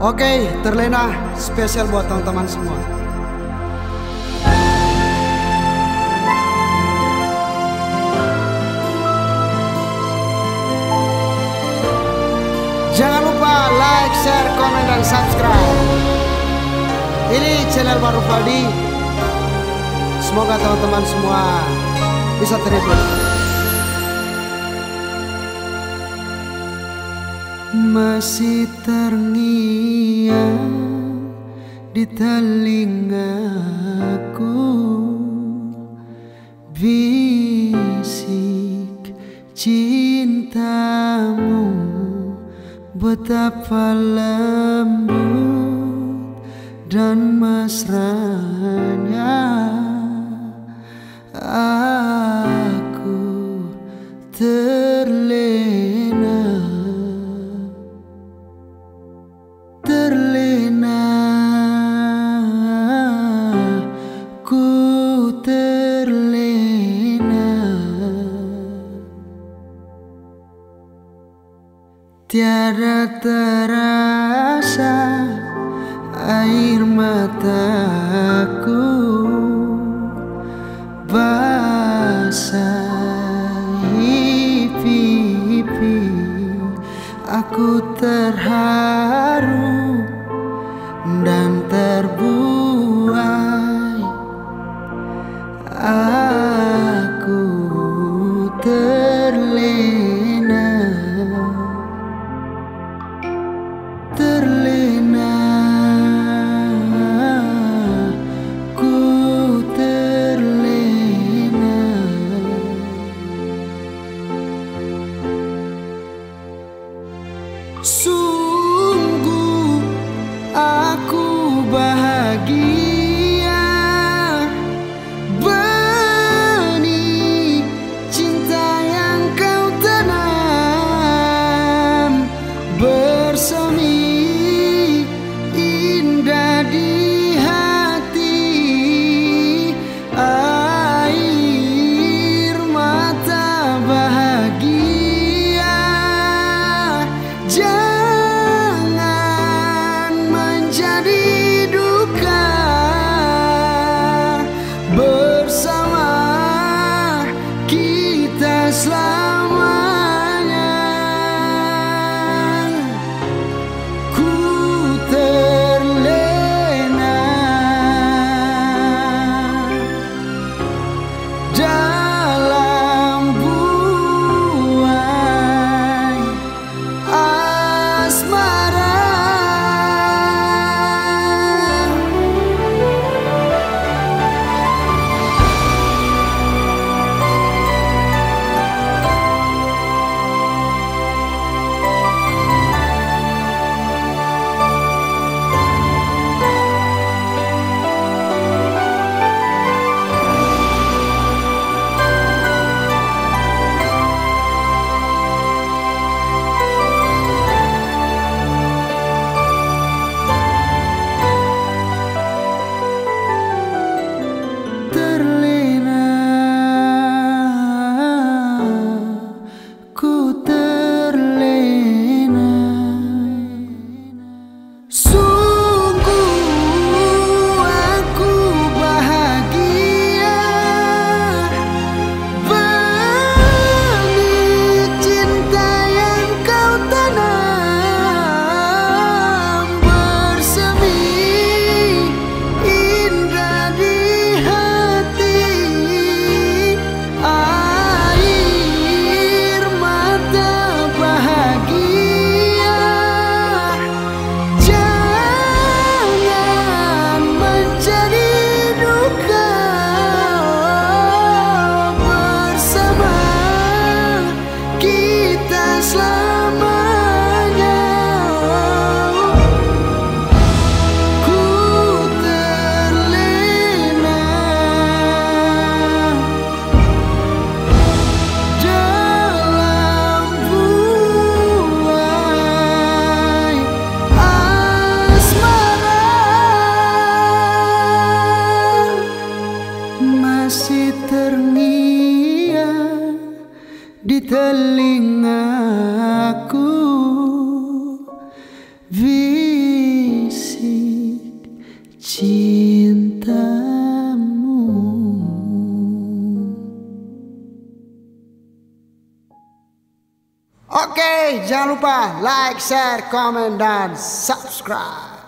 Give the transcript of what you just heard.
Oke, terlena spesial buat teman-teman semua. Jangan lupa like, share, komen, dan subscribe. Ini channel baru Faldi. Semoga teman-teman semua bisa terhibur. Masih terngiang di telingaku. Bisik cintamu Betapa lembut dan mesranya. Aku tiada terasa air mataku basahi pipi. Aku terharu dan terbuai 树 masih terngiang di telingaku. Vi cintamu Oke, jangan lupa like, share, komen, dan subscribe.